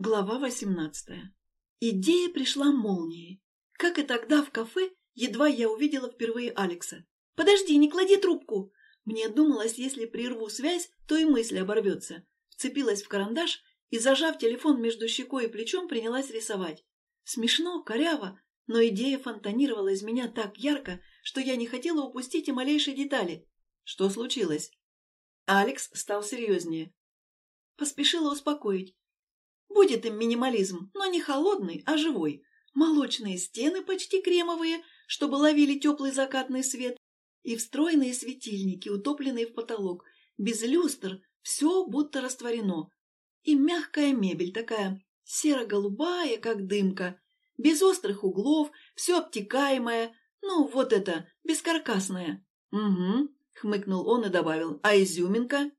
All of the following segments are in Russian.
Глава восемнадцатая. Идея пришла молнией. Как и тогда в кафе, едва я увидела впервые Алекса. «Подожди, не клади трубку!» Мне думалось, если прерву связь, то и мысль оборвется. Вцепилась в карандаш и, зажав телефон между щекой и плечом, принялась рисовать. Смешно, коряво, но идея фонтанировала из меня так ярко, что я не хотела упустить и малейшей детали. Что случилось? Алекс стал серьезнее. Поспешила успокоить. Будет им минимализм, но не холодный, а живой. Молочные стены почти кремовые, чтобы ловили теплый закатный свет, и встроенные светильники, утопленные в потолок, без люстр, все будто растворено. И мягкая мебель такая, серо-голубая, как дымка, без острых углов, все обтекаемое, ну, вот это, бескаркасное. «Угу», — хмыкнул он и добавил, «а изюминка?»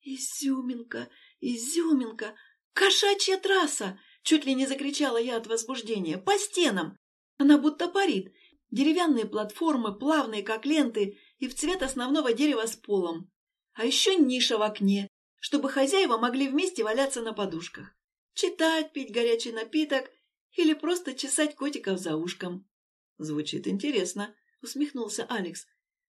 «Изюминка, изюминка, «Кошачья трасса!» — чуть ли не закричала я от возбуждения. «По стенам!» Она будто парит. Деревянные платформы, плавные, как ленты, и в цвет основного дерева с полом. А еще ниша в окне, чтобы хозяева могли вместе валяться на подушках. Читать, пить горячий напиток или просто чесать котиков за ушком. «Звучит интересно», — усмехнулся Алекс.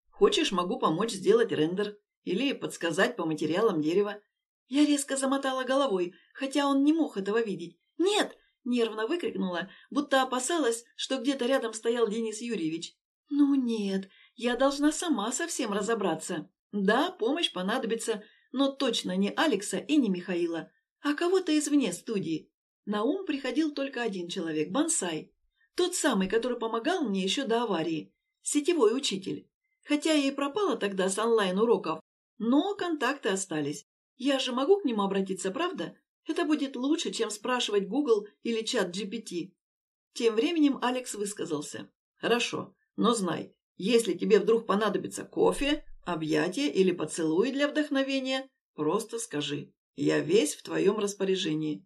«Хочешь, могу помочь сделать рендер или подсказать по материалам дерева. Я резко замотала головой, хотя он не мог этого видеть. «Нет!» — нервно выкрикнула, будто опасалась, что где-то рядом стоял Денис Юрьевич. «Ну нет, я должна сама совсем разобраться. Да, помощь понадобится, но точно не Алекса и не Михаила, а кого-то извне студии. На ум приходил только один человек — Бонсай. Тот самый, который помогал мне еще до аварии. Сетевой учитель. Хотя я и пропала тогда с онлайн-уроков, но контакты остались. Я же могу к нему обратиться, правда? Это будет лучше, чем спрашивать Google или чат GPT. Тем временем Алекс высказался. Хорошо, но знай, если тебе вдруг понадобится кофе, объятие или поцелуй для вдохновения, просто скажи. Я весь в твоем распоряжении.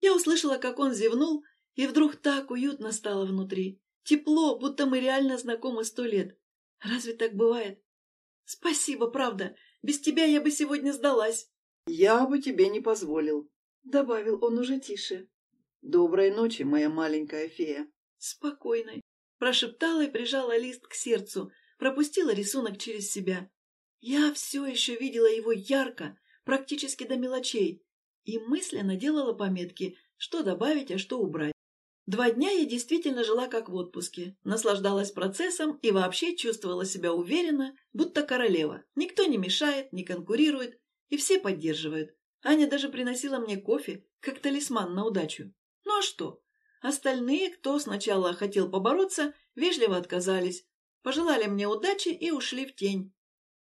Я услышала, как он зевнул, и вдруг так уютно стало внутри. Тепло, будто мы реально знакомы сто лет. Разве так бывает? Спасибо, правда. Без тебя я бы сегодня сдалась. Я бы тебе не позволил, добавил он уже тише. Доброй ночи, моя маленькая фея. Спокойной. Прошептала и прижала лист к сердцу, пропустила рисунок через себя. Я все еще видела его ярко, практически до мелочей, и мысленно делала пометки, что добавить, а что убрать. Два дня я действительно жила как в отпуске, наслаждалась процессом и вообще чувствовала себя уверенно, будто королева. Никто не мешает, не конкурирует, и все поддерживают. Аня даже приносила мне кофе, как талисман на удачу. Ну а что? Остальные, кто сначала хотел побороться, вежливо отказались, пожелали мне удачи и ушли в тень.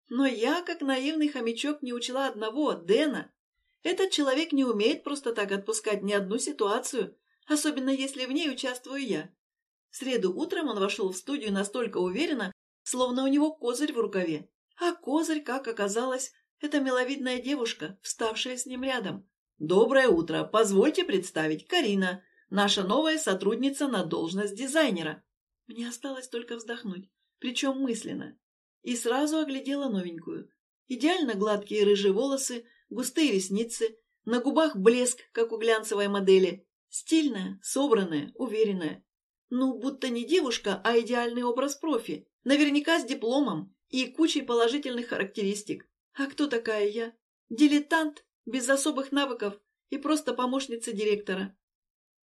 Но я, как наивный хомячок, не учла одного, Дэна. Этот человек не умеет просто так отпускать ни одну ситуацию, особенно если в ней участвую я. В среду утром он вошел в студию настолько уверенно, словно у него козырь в рукаве. А козырь, как оказалось, это миловидная девушка, вставшая с ним рядом. «Доброе утро! Позвольте представить, Карина, наша новая сотрудница на должность дизайнера». Мне осталось только вздохнуть, причем мысленно. И сразу оглядела новенькую. Идеально гладкие рыжие волосы, густые ресницы, на губах блеск, как у глянцевой модели, Стильная, собранная, уверенная. Ну, будто не девушка, а идеальный образ профи. Наверняка с дипломом и кучей положительных характеристик. А кто такая я? Дилетант, без особых навыков и просто помощница директора.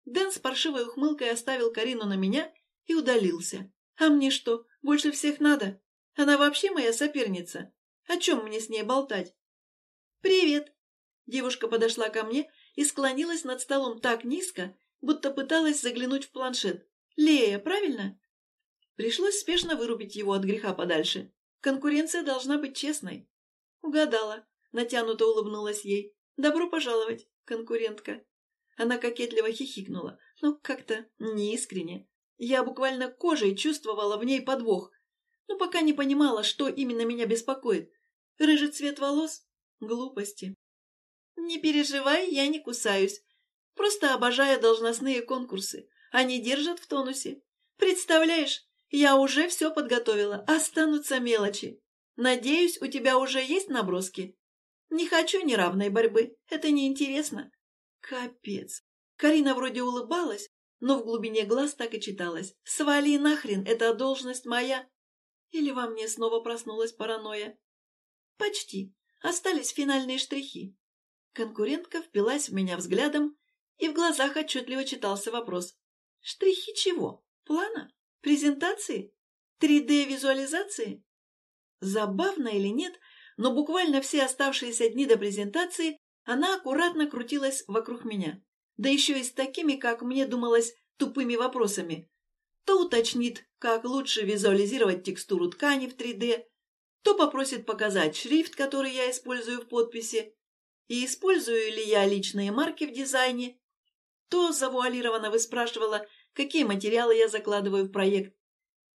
Дэн с паршивой ухмылкой оставил Карину на меня и удалился. А мне что, больше всех надо? Она вообще моя соперница. О чем мне с ней болтать? «Привет!» Девушка подошла ко мне и склонилась над столом так низко, будто пыталась заглянуть в планшет. «Лея, правильно?» Пришлось спешно вырубить его от греха подальше. Конкуренция должна быть честной. Угадала. Натянуто улыбнулась ей. «Добро пожаловать, конкурентка». Она кокетливо хихикнула, но как-то неискренне. Я буквально кожей чувствовала в ней подвох, но пока не понимала, что именно меня беспокоит. Рыжий цвет волос? Глупости. «Не переживай, я не кусаюсь. Просто обожаю должностные конкурсы. Они держат в тонусе. Представляешь, я уже все подготовила, останутся мелочи. Надеюсь, у тебя уже есть наброски? Не хочу неравной борьбы, это неинтересно». Капец. Карина вроде улыбалась, но в глубине глаз так и читалось. «Свали нахрен, это должность моя!» Или во мне снова проснулась паранойя? Почти. Остались финальные штрихи. Конкурентка впилась в меня взглядом, и в глазах отчетливо читался вопрос. Штрихи чего? Плана? Презентации? 3D-визуализации? Забавно или нет, но буквально все оставшиеся дни до презентации она аккуратно крутилась вокруг меня. Да еще и с такими, как мне думалось, тупыми вопросами. То уточнит, как лучше визуализировать текстуру ткани в 3D, то попросит показать шрифт, который я использую в подписи, и использую ли я личные марки в дизайне, то завуалированно выспрашивала, какие материалы я закладываю в проект.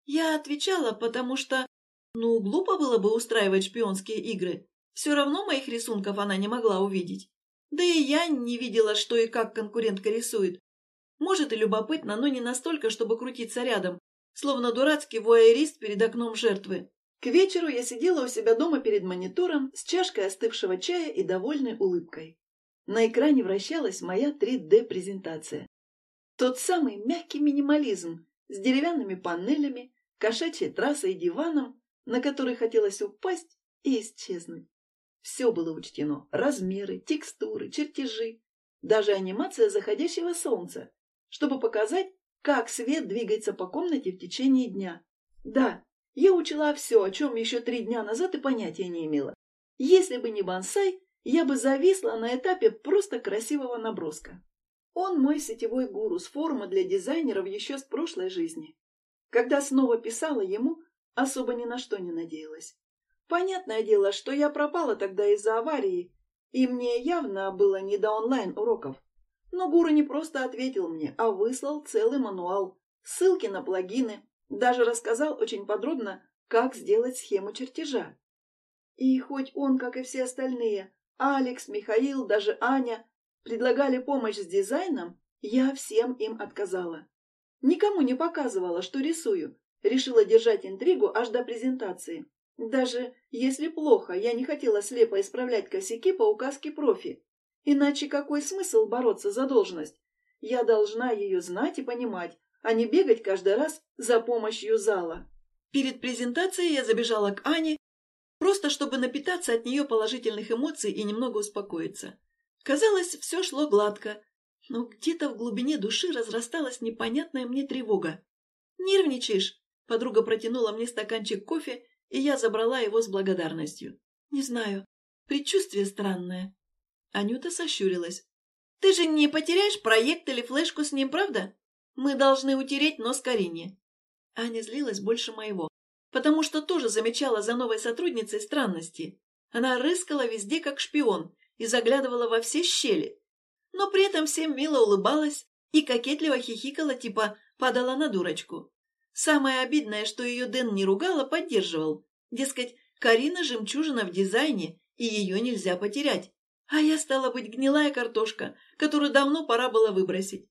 Я отвечала, потому что, ну, глупо было бы устраивать шпионские игры. Все равно моих рисунков она не могла увидеть. Да и я не видела, что и как конкурентка рисует. Может и любопытно, но не настолько, чтобы крутиться рядом, словно дурацкий вуайерист перед окном жертвы. К вечеру я сидела у себя дома перед монитором с чашкой остывшего чая и довольной улыбкой. На экране вращалась моя 3D-презентация. Тот самый мягкий минимализм с деревянными панелями, кошачьей трассой и диваном, на который хотелось упасть и исчезнуть. Все было учтено – размеры, текстуры, чертежи, даже анимация заходящего солнца, чтобы показать, как свет двигается по комнате в течение дня. Да, я учила все, о чем еще три дня назад и понятия не имела. Если бы не бонсай, я бы зависла на этапе просто красивого наброска. Он мой сетевой гуру с форума для дизайнеров еще с прошлой жизни. Когда снова писала ему, особо ни на что не надеялась. Понятное дело, что я пропала тогда из-за аварии, и мне явно было не до онлайн-уроков. Но гуру не просто ответил мне, а выслал целый мануал, ссылки на плагины, даже рассказал очень подробно, как сделать схему чертежа. И хоть он, как и все остальные, Алекс, Михаил, даже Аня, предлагали помощь с дизайном, я всем им отказала. Никому не показывала, что рисую. Решила держать интригу аж до презентации. Даже если плохо, я не хотела слепо исправлять косяки по указке профи. Иначе какой смысл бороться за должность? Я должна ее знать и понимать, а не бегать каждый раз за помощью зала. Перед презентацией я забежала к Ане, просто чтобы напитаться от нее положительных эмоций и немного успокоиться. Казалось, все шло гладко, но где-то в глубине души разрасталась непонятная мне тревога. «Нервничаешь?» – подруга протянула мне стаканчик кофе, и я забрала его с благодарностью. «Не знаю. Предчувствие странное». Анюта сощурилась. «Ты же не потеряешь проект или флешку с ним, правда?» Мы должны утереть нос Карине. Аня злилась больше моего, потому что тоже замечала за новой сотрудницей странности. Она рыскала везде, как шпион, и заглядывала во все щели. Но при этом всем мило улыбалась и кокетливо хихикала, типа падала на дурочку. Самое обидное, что ее Дэн не ругал, а поддерживал. Дескать, Карина жемчужина в дизайне, и ее нельзя потерять. А я стала быть гнилая картошка, которую давно пора было выбросить.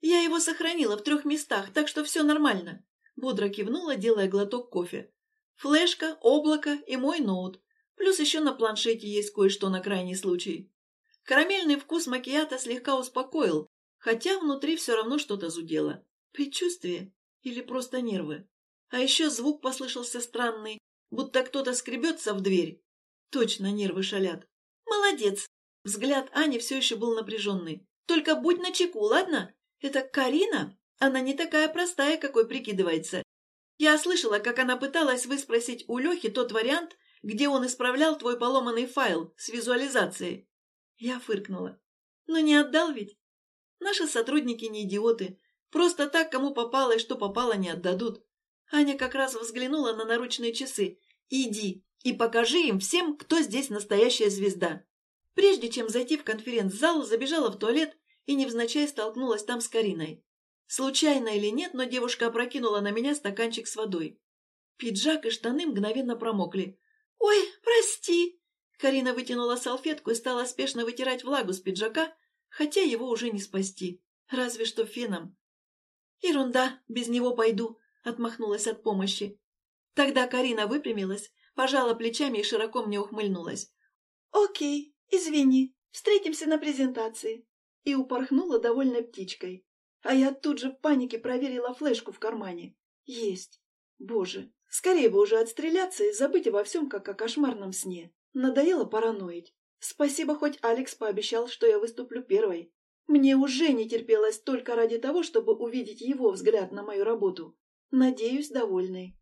«Я его сохранила в трех местах, так что все нормально», — бодро кивнула, делая глоток кофе. «Флешка, облако и мой ноут. Плюс еще на планшете есть кое-что на крайний случай». Карамельный вкус макията слегка успокоил, хотя внутри все равно что-то зудело. Предчувствие или просто нервы. А еще звук послышался странный, будто кто-то скребется в дверь. Точно нервы шалят. «Молодец!» Взгляд Ани все еще был напряженный. «Только будь начеку, ладно? Это Карина? Она не такая простая, какой прикидывается. Я слышала, как она пыталась выспросить у Лехи тот вариант, где он исправлял твой поломанный файл с визуализацией. Я фыркнула. Но не отдал ведь? Наши сотрудники не идиоты. Просто так, кому попало и что попало, не отдадут. Аня как раз взглянула на наручные часы. Иди и покажи им всем, кто здесь настоящая звезда. Прежде чем зайти в конференц-зал, забежала в туалет и невзначай столкнулась там с Кариной. Случайно или нет, но девушка опрокинула на меня стаканчик с водой. Пиджак и штаны мгновенно промокли. «Ой, прости!» Карина вытянула салфетку и стала спешно вытирать влагу с пиджака, хотя его уже не спасти, разве что феном. «Ерунда, без него пойду», — отмахнулась от помощи. Тогда Карина выпрямилась, пожала плечами и широко мне ухмыльнулась. «Окей, извини, встретимся на презентации». И упорхнула довольной птичкой. А я тут же в панике проверила флешку в кармане. Есть. Боже, скорее бы уже отстреляться и забыть обо всем, как о кошмарном сне. Надоело параноить. Спасибо, хоть Алекс пообещал, что я выступлю первой. Мне уже не терпелось только ради того, чтобы увидеть его взгляд на мою работу. Надеюсь, довольный.